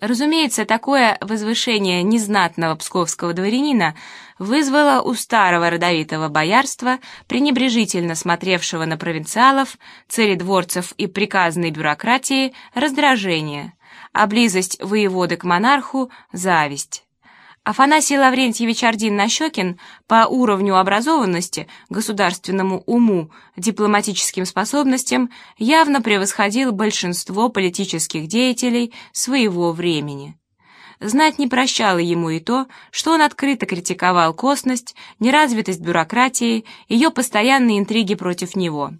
Разумеется, такое возвышение незнатного псковского дворянина вызвало у старого родовитого боярства, пренебрежительно смотревшего на провинциалов, царедворцев и приказной бюрократии, раздражение, а близость воеводы к монарху — зависть. Афанасий Лаврентьевич Ордин-Нащекин по уровню образованности, государственному уму, дипломатическим способностям явно превосходил большинство политических деятелей своего времени. Знать не прощало ему и то, что он открыто критиковал косность, неразвитость бюрократии, ее постоянные интриги против него.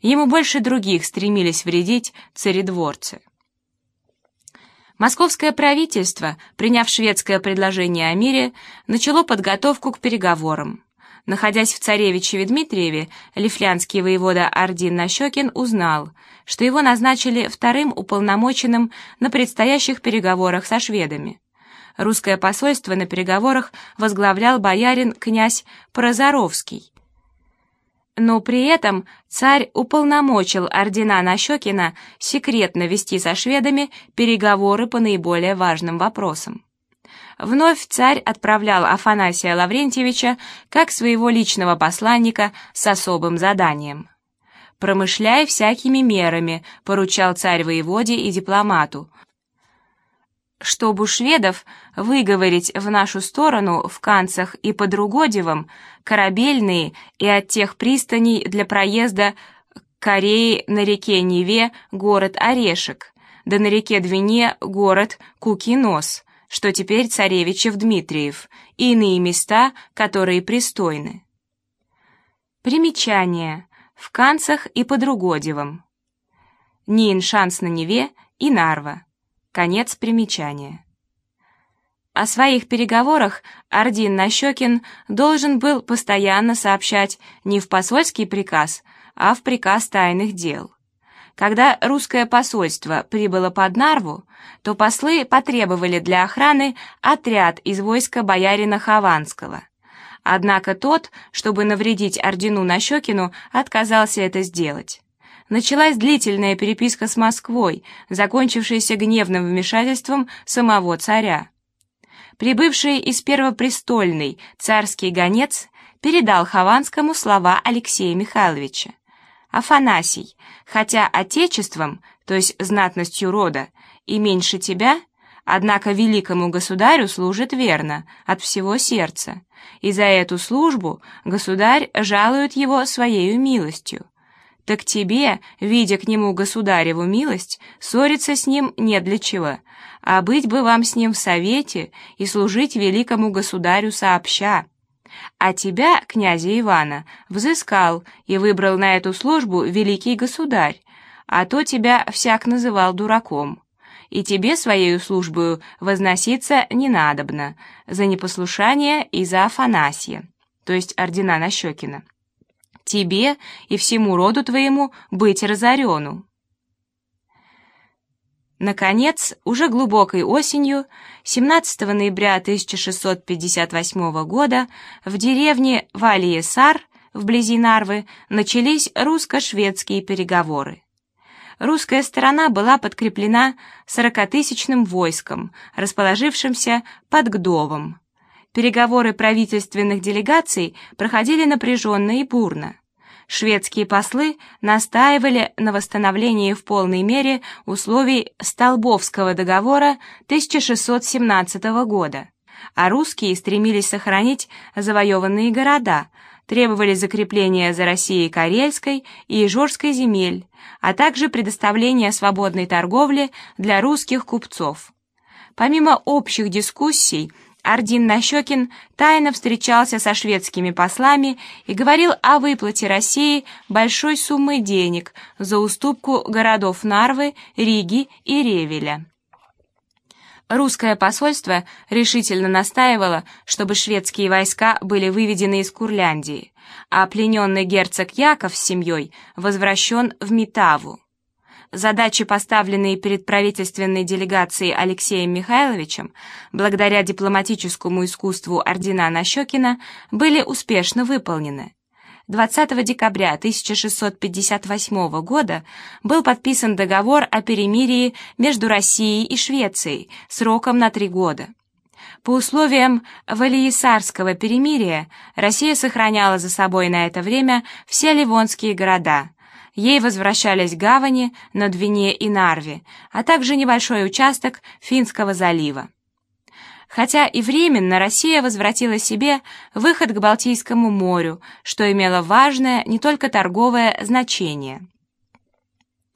Ему больше других стремились вредить царедворцы. Московское правительство, приняв шведское предложение о мире, начало подготовку к переговорам. Находясь в царевичеве Дмитриеве, лифлянский воевода Ардин Нащекин узнал, что его назначили вторым уполномоченным на предстоящих переговорах со шведами. Русское посольство на переговорах возглавлял боярин князь Прозоровский, но при этом царь уполномочил ордена Нащекина секретно вести со шведами переговоры по наиболее важным вопросам. Вновь царь отправлял Афанасия Лаврентьевича как своего личного посланника с особым заданием. «Промышляй всякими мерами», — поручал царь воеводе и дипломату, чтобы шведов выговорить в нашу сторону в Канцах и под Ругодевом корабельные и от тех пристаней для проезда Кореи на реке Неве город Орешек, да на реке Двине город Кукинос, что теперь Царевичев Дмитриев, и иные места, которые пристойны. Примечание. В Канцах и под Ругодевом. Нин шанс на Неве и Нарва. Конец примечания. О своих переговорах Ордин Нащекин должен был постоянно сообщать не в посольский приказ, а в приказ тайных дел. Когда русское посольство прибыло под Нарву, то послы потребовали для охраны отряд из войска боярина Хованского. Однако тот, чтобы навредить ордену Нащекину, отказался это сделать началась длительная переписка с Москвой, закончившаяся гневным вмешательством самого царя. Прибывший из Первопрестольной царский гонец передал Хованскому слова Алексея Михайловича. «Афанасий, хотя отечеством, то есть знатностью рода, и меньше тебя, однако великому государю служит верно, от всего сердца, и за эту службу государь жалует его своей милостью. Так тебе, видя к нему государеву милость, ссориться с ним не для чего, а быть бы вам с ним в совете и служить великому государю сообща. А тебя, князя Ивана, взыскал и выбрал на эту службу великий государь, а то тебя всяк называл дураком. И тебе своею службою возноситься не надобно за непослушание и за Афанасия, то есть ордена Нащекина тебе и всему роду твоему быть разорену. Наконец, уже глубокой осенью, 17 ноября 1658 года, в деревне Валиесар, вблизи Нарвы, начались русско-шведские переговоры. Русская сторона была подкреплена сорокатысячным войском, расположившимся под Гдовом. Переговоры правительственных делегаций проходили напряженно и бурно. Шведские послы настаивали на восстановлении в полной мере условий Столбовского договора 1617 года, а русские стремились сохранить завоеванные города, требовали закрепления за Россией Карельской и Ижорской земель, а также предоставления свободной торговли для русских купцов. Помимо общих дискуссий, Ардин Нащекин тайно встречался со шведскими послами и говорил о выплате России большой суммы денег за уступку городов Нарвы, Риги и Ревеля. Русское посольство решительно настаивало, чтобы шведские войска были выведены из Курляндии, а плененный герцог Яков с семьей возвращен в Митаву. Задачи, поставленные перед правительственной делегацией Алексеем Михайловичем, благодаря дипломатическому искусству ордена Нащекина, были успешно выполнены. 20 декабря 1658 года был подписан договор о перемирии между Россией и Швецией сроком на три года. По условиям Валиесарского перемирия Россия сохраняла за собой на это время все ливонские города. Ей возвращались гавани на Двине и Нарве, а также небольшой участок Финского залива. Хотя и временно Россия возвратила себе выход к Балтийскому морю, что имело важное не только торговое значение –